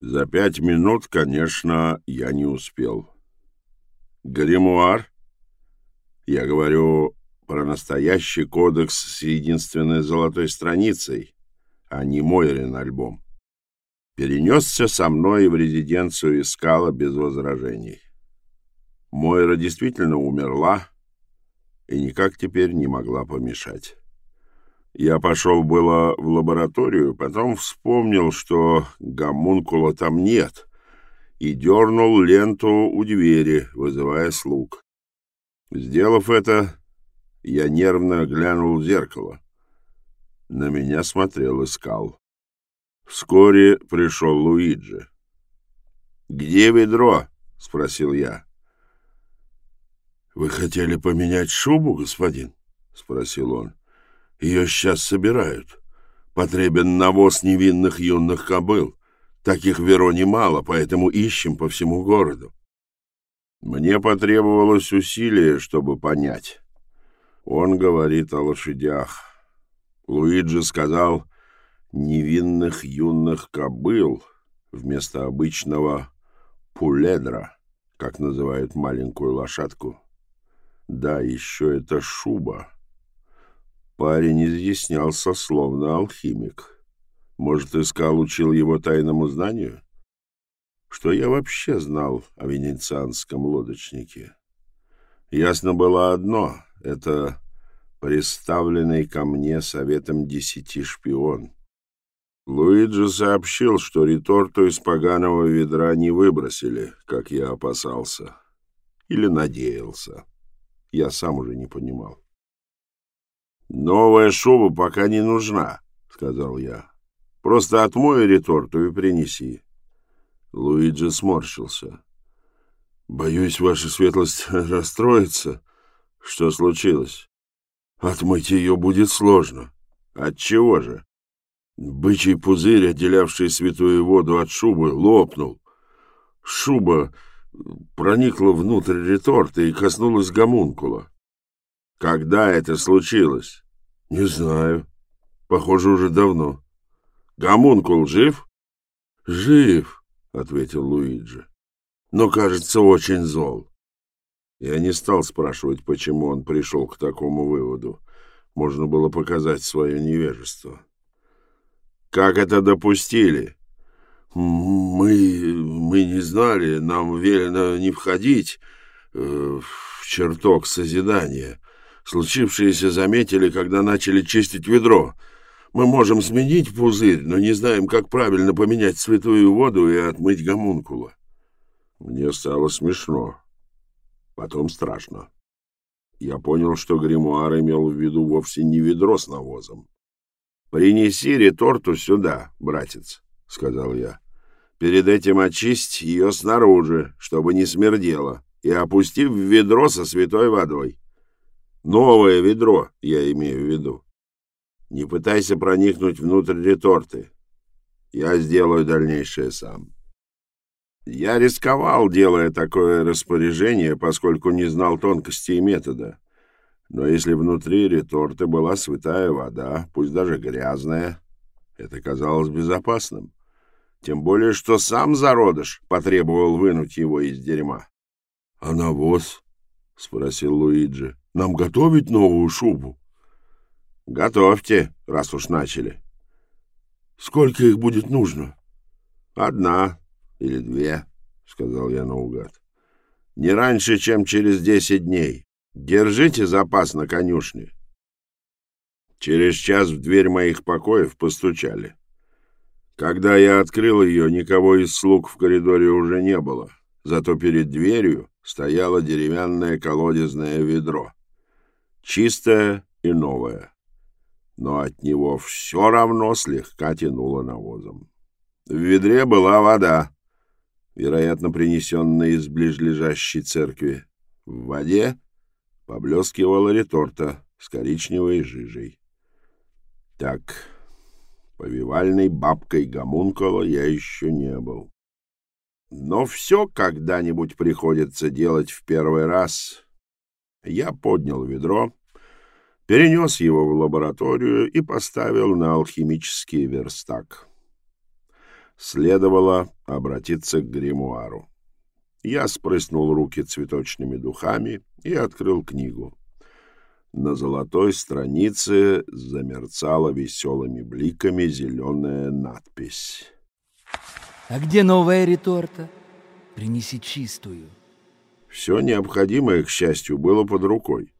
За пять минут, конечно, я не успел. Гримуар? Я говорю про настоящий кодекс с единственной золотой страницей, а не Мойрин альбом. Перенесся со мной в резиденцию Искала без возражений. Мойра действительно умерла и никак теперь не могла помешать. Я пошел было в лабораторию, потом вспомнил, что гомункула там нет, и дернул ленту у двери, вызывая слуг. Сделав это, я нервно глянул в зеркало. На меня смотрел Искал. Вскоре пришел Луиджи. «Где ведро?» — спросил я. «Вы хотели поменять шубу, господин?» — спросил он. «Ее сейчас собирают. Потребен навоз невинных юных кобыл. Таких веро немало, поэтому ищем по всему городу». Мне потребовалось усилие, чтобы понять. Он говорит о лошадях. Луиджи сказал «невинных юных кобыл» вместо обычного «пуледра», как называют маленькую лошадку. Да, еще это шуба. Парень изъяснялся словно алхимик. Может, искал, учил его тайному знанию? Что я вообще знал о венецианском лодочнике? Ясно было одно — это представленный ко мне советом десяти шпион. Луиджи сообщил, что реторту из поганого ведра не выбросили, как я опасался. Или надеялся. Я сам уже не понимал. «Новая шуба пока не нужна», — сказал я. «Просто отмой реторту и принеси». Луиджи сморщился. «Боюсь, ваша светлость расстроится. Что случилось?» «Отмыть ее будет сложно». «Отчего же?» Бычий пузырь, отделявший святую воду от шубы, лопнул. Шуба проникла внутрь реторта и коснулась гомункула. Когда это случилось? Не знаю. Похоже, уже давно. Гомункул жив? Жив, ответил Луиджи. Но, кажется, очень зол. Я не стал спрашивать, почему он пришел к такому выводу. Можно было показать свое невежество. Как это допустили? Мы... мы не знали, нам велено не входить э, в чертог созидания. Случившееся заметили, когда начали чистить ведро. Мы можем сменить пузырь, но не знаем, как правильно поменять святую воду и отмыть гомункула. Мне стало смешно. Потом страшно. Я понял, что гримуар имел в виду вовсе не ведро с навозом. «Принеси реторту сюда, братец», — сказал я. «Перед этим очисть ее снаружи, чтобы не смердело, и опусти в ведро со святой водой. Новое ведро, я имею в виду. Не пытайся проникнуть внутрь реторты. Я сделаю дальнейшее сам». Я рисковал, делая такое распоряжение, поскольку не знал тонкостей метода. Но если внутри реторты была святая вода, пусть даже грязная, это казалось безопасным. Тем более, что сам зародыш потребовал вынуть его из дерьма. — А навоз? — спросил Луиджи. — Нам готовить новую шубу? — Готовьте, раз уж начали. — Сколько их будет нужно? — Одна или две, — сказал я наугад. — Не раньше, чем через десять дней. Держите запас на конюшне. Через час в дверь моих покоев постучали. Когда я открыл ее, никого из слуг в коридоре уже не было, зато перед дверью стояло деревянное колодезное ведро. Чистое и новое. Но от него все равно слегка тянуло навозом. В ведре была вода, вероятно, принесенная из ближлежащей церкви. В воде Поблескивала реторта с коричневой жижей. Так, повивальной бабкой гомункула я еще не был. Но все когда-нибудь приходится делать в первый раз. Я поднял ведро, перенес его в лабораторию и поставил на алхимический верстак. Следовало обратиться к гримуару. Я спрыснул руки цветочными духами и открыл книгу. На золотой странице замерцала веселыми бликами зеленая надпись. «А где новая реторта? Принеси чистую». Все необходимое, к счастью, было под рукой.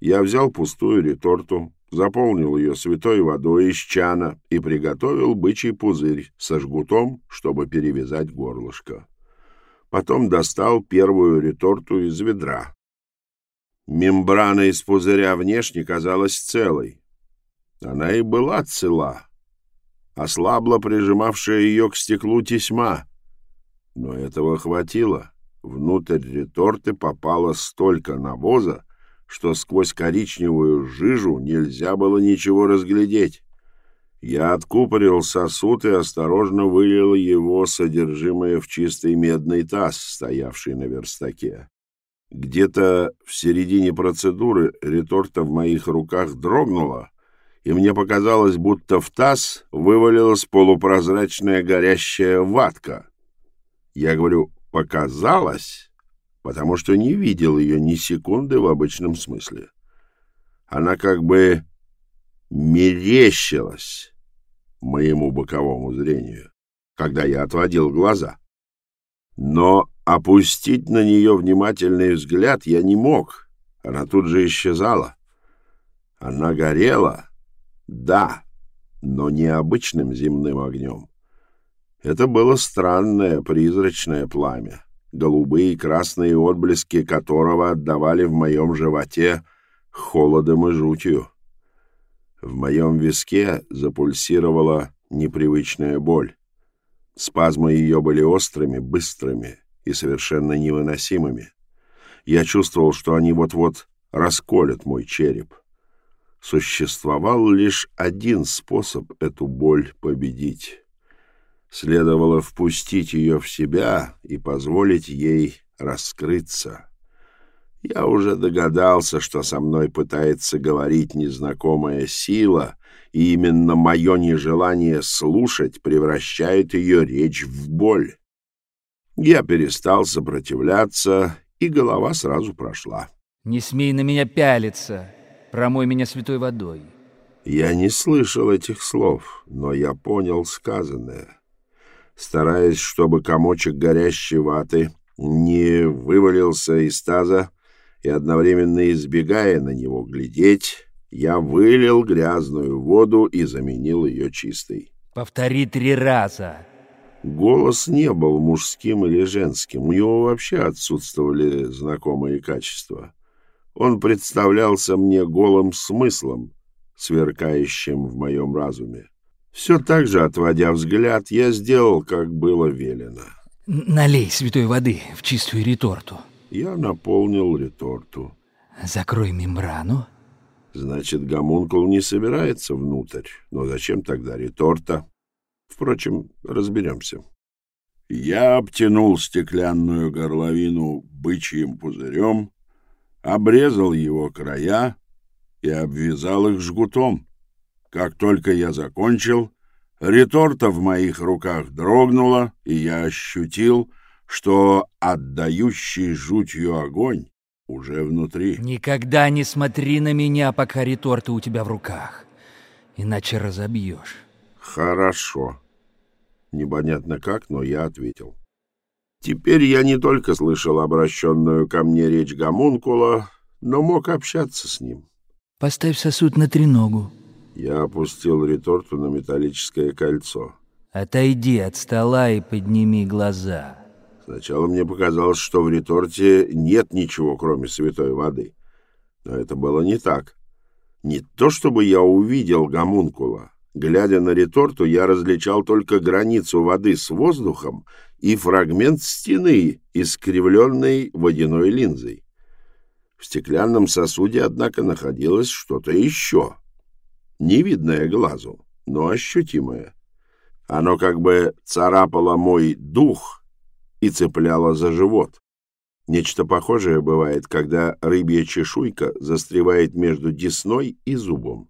Я взял пустую реторту, заполнил ее святой водой из чана и приготовил бычий пузырь со жгутом, чтобы перевязать горлышко. Потом достал первую реторту из ведра. Мембрана из пузыря внешне казалась целой. Она и была цела. Ослабла прижимавшая ее к стеклу тесьма. Но этого хватило. Внутрь реторты попало столько навоза, что сквозь коричневую жижу нельзя было ничего разглядеть. Я откупорил сосуд и осторожно вылил его содержимое в чистый медный таз, стоявший на верстаке. Где-то в середине процедуры реторта в моих руках дрогнула, и мне показалось, будто в таз вывалилась полупрозрачная горящая ватка. Я говорю «показалось», потому что не видел ее ни секунды в обычном смысле. Она как бы мерещилась моему боковому зрению, когда я отводил глаза. Но опустить на нее внимательный взгляд я не мог. Она тут же исчезала. Она горела, да, но не обычным земным огнем. Это было странное призрачное пламя голубые и красные отблески которого отдавали в моем животе холодом и жутью. В моем виске запульсировала непривычная боль. Спазмы ее были острыми, быстрыми и совершенно невыносимыми. Я чувствовал, что они вот-вот расколят мой череп. Существовал лишь один способ эту боль победить. Следовало впустить ее в себя и позволить ей раскрыться. Я уже догадался, что со мной пытается говорить незнакомая сила, и именно мое нежелание слушать превращает ее речь в боль. Я перестал сопротивляться, и голова сразу прошла. «Не смей на меня пялиться, промой меня святой водой». Я не слышал этих слов, но я понял сказанное стараясь, чтобы комочек горящей ваты не вывалился из таза, и одновременно избегая на него глядеть, я вылил грязную воду и заменил ее чистой. «Повтори три раза!» Голос не был мужским или женским, у него вообще отсутствовали знакомые качества. Он представлялся мне голым смыслом, сверкающим в моем разуме. Все так же, отводя взгляд, я сделал, как было велено. «Налей святой воды в чистую реторту». Я наполнил реторту. «Закрой мембрану». Значит, гомункул не собирается внутрь. Но зачем тогда реторта? Впрочем, разберемся. Я обтянул стеклянную горловину бычьим пузырем, обрезал его края и обвязал их жгутом. Как только я закончил, реторта в моих руках дрогнула, и я ощутил, что отдающий жутью огонь уже внутри. Никогда не смотри на меня, пока реторта у тебя в руках, иначе разобьешь. Хорошо. Непонятно как, но я ответил. Теперь я не только слышал обращенную ко мне речь гомункула, но мог общаться с ним. Поставь сосуд на треногу. Я опустил реторту на металлическое кольцо. Отойди от стола и подними глаза. Сначала мне показалось, что в реторте нет ничего, кроме святой воды. Но это было не так. Не то чтобы я увидел гомункула. Глядя на реторту, я различал только границу воды с воздухом и фрагмент стены, искривленной водяной линзой. В стеклянном сосуде, однако, находилось что-то еще — невидное глазу, но ощутимое. Оно как бы царапало мой дух и цепляло за живот. Нечто похожее бывает, когда рыбья чешуйка застревает между десной и зубом.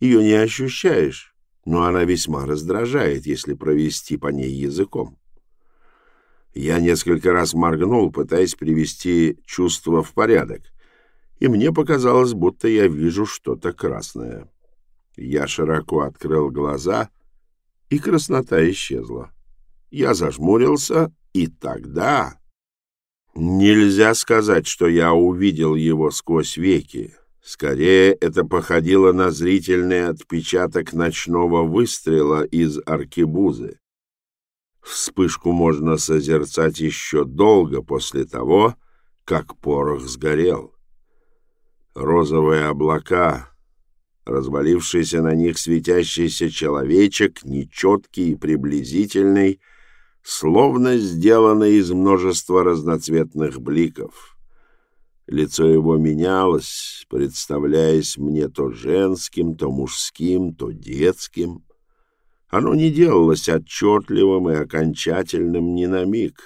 Ее не ощущаешь, но она весьма раздражает, если провести по ней языком. Я несколько раз моргнул, пытаясь привести чувство в порядок, и мне показалось, будто я вижу что-то красное. Я широко открыл глаза, и краснота исчезла. Я зажмурился, и тогда... Нельзя сказать, что я увидел его сквозь веки. Скорее, это походило на зрительный отпечаток ночного выстрела из аркебузы. Вспышку можно созерцать еще долго после того, как порох сгорел. Розовые облака, развалившийся на них светящийся человечек, нечеткий и приблизительный, словно сделанный из множества разноцветных бликов. Лицо его менялось, представляясь мне то женским, то мужским, то детским. Оно не делалось отчетливым и окончательным ни на миг.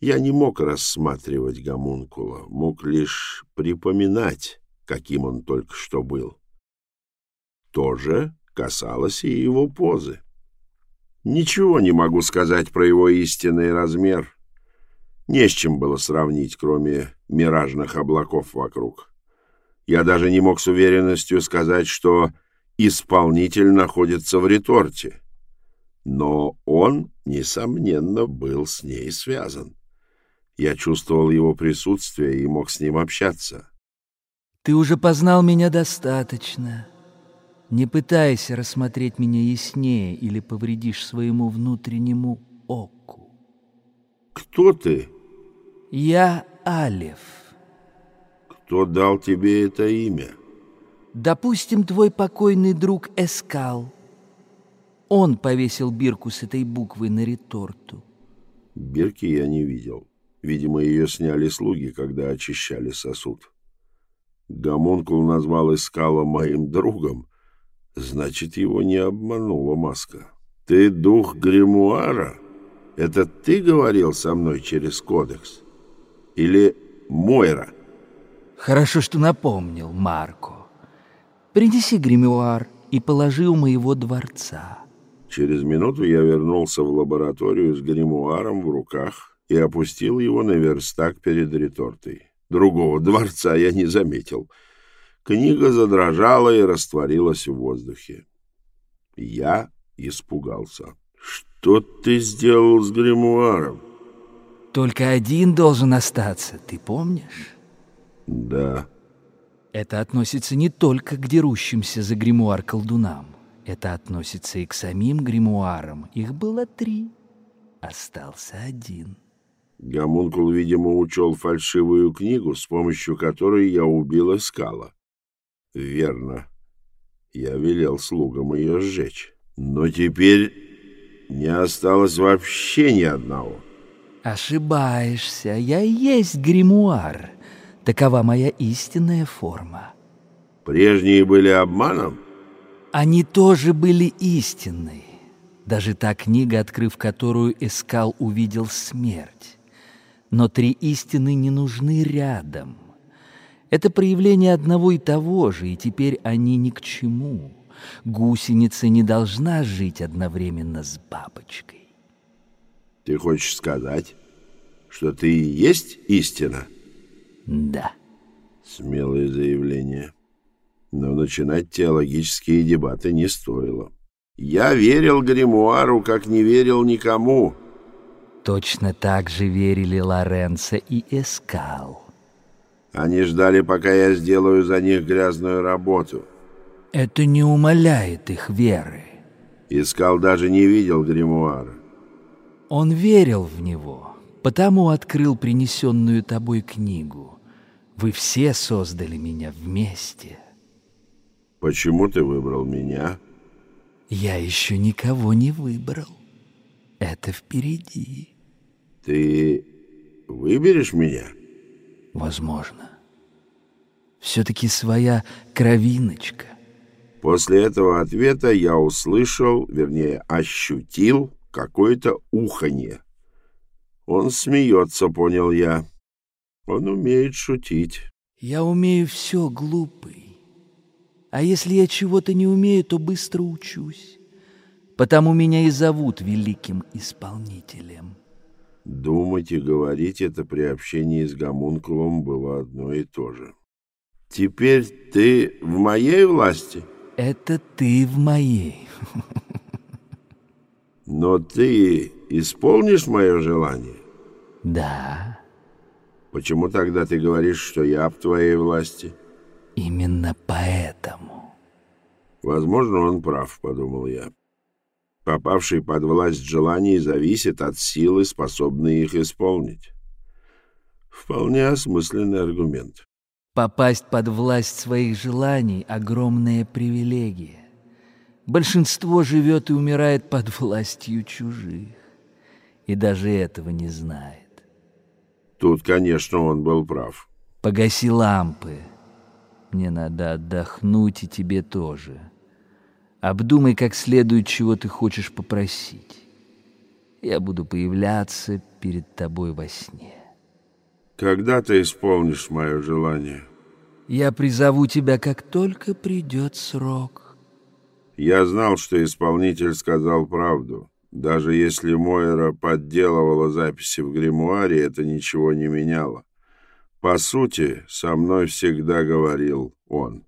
Я не мог рассматривать гомункула, мог лишь припоминать, каким он только что был. То же касалось и его позы. Ничего не могу сказать про его истинный размер. Не с чем было сравнить, кроме миражных облаков вокруг. Я даже не мог с уверенностью сказать, что исполнитель находится в реторте. Но он, несомненно, был с ней связан. Я чувствовал его присутствие и мог с ним общаться. «Ты уже познал меня достаточно», не пытайся рассмотреть меня яснее или повредишь своему внутреннему оку. Кто ты? Я Алев. Кто дал тебе это имя? Допустим, твой покойный друг Эскал. Он повесил бирку с этой буквой на реторту. Бирки я не видел. Видимо, ее сняли слуги, когда очищали сосуд. Гомункул назвал Эскала моим другом, Значит, его не обманула маска. Ты дух гримуара? Это ты говорил со мной через кодекс? Или Мойра? Хорошо, что напомнил, Марко. Принеси гримуар и положи у моего дворца. Через минуту я вернулся в лабораторию с гримуаром в руках и опустил его на верстак перед ретортой. Другого дворца я не заметил — Книга задрожала и растворилась в воздухе. Я испугался. «Что ты сделал с гримуаром?» «Только один должен остаться, ты помнишь?» «Да». Это относится не только к дерущимся за гримуар колдунам. Это относится и к самим гримуарам. Их было три. Остался один. Гомункул, видимо, учел фальшивую книгу, с помощью которой я убил Эскала. Верно. Я велел слугам ее сжечь. Но теперь не осталось вообще ни одного. Ошибаешься. Я и есть гримуар. Такова моя истинная форма. Прежние были обманом? Они тоже были истинной. Даже та книга, открыв которую Эскал увидел смерть. Но три истины не нужны рядом — это проявление одного и того же, и теперь они ни к чему. Гусеница не должна жить одновременно с бабочкой. Ты хочешь сказать, что ты и есть истина? Да. Смелое заявление. Но начинать теологические дебаты не стоило. Я верил гримуару, как не верил никому. Точно так же верили Лоренцо и Эскал. Они ждали, пока я сделаю за них грязную работу. Это не умаляет их веры. Искал даже не видел гримуара. Он верил в него, потому открыл принесенную тобой книгу. Вы все создали меня вместе. Почему ты выбрал меня? Я еще никого не выбрал. Это впереди. Ты выберешь меня? Возможно. Все-таки своя кровиночка. После этого ответа я услышал, вернее, ощутил какое-то уханье. Он смеется, понял я. Он умеет шутить. Я умею все, глупый. А если я чего-то не умею, то быстро учусь. Потому меня и зовут великим исполнителем. Думать и говорить это при общении с гомункулом было одно и то же. Теперь ты в моей власти? Это ты в моей. Но ты исполнишь мое желание? Да. Почему тогда ты говоришь, что я в твоей власти? Именно поэтому. Возможно, он прав, подумал я. Попавший под власть желаний зависит от силы, способной их исполнить. Вполне осмысленный аргумент. Попасть под власть своих желаний — огромная привилегия. Большинство живет и умирает под властью чужих, и даже этого не знает. Тут, конечно, он был прав. Погаси лампы. Мне надо отдохнуть, и тебе тоже. Обдумай как следует, чего ты хочешь попросить. Я буду появляться перед тобой во сне. Когда ты исполнишь мое желание? Я призову тебя, как только придет срок. Я знал, что исполнитель сказал правду. Даже если Мойра подделывала записи в гримуаре, это ничего не меняло. По сути, со мной всегда говорил он.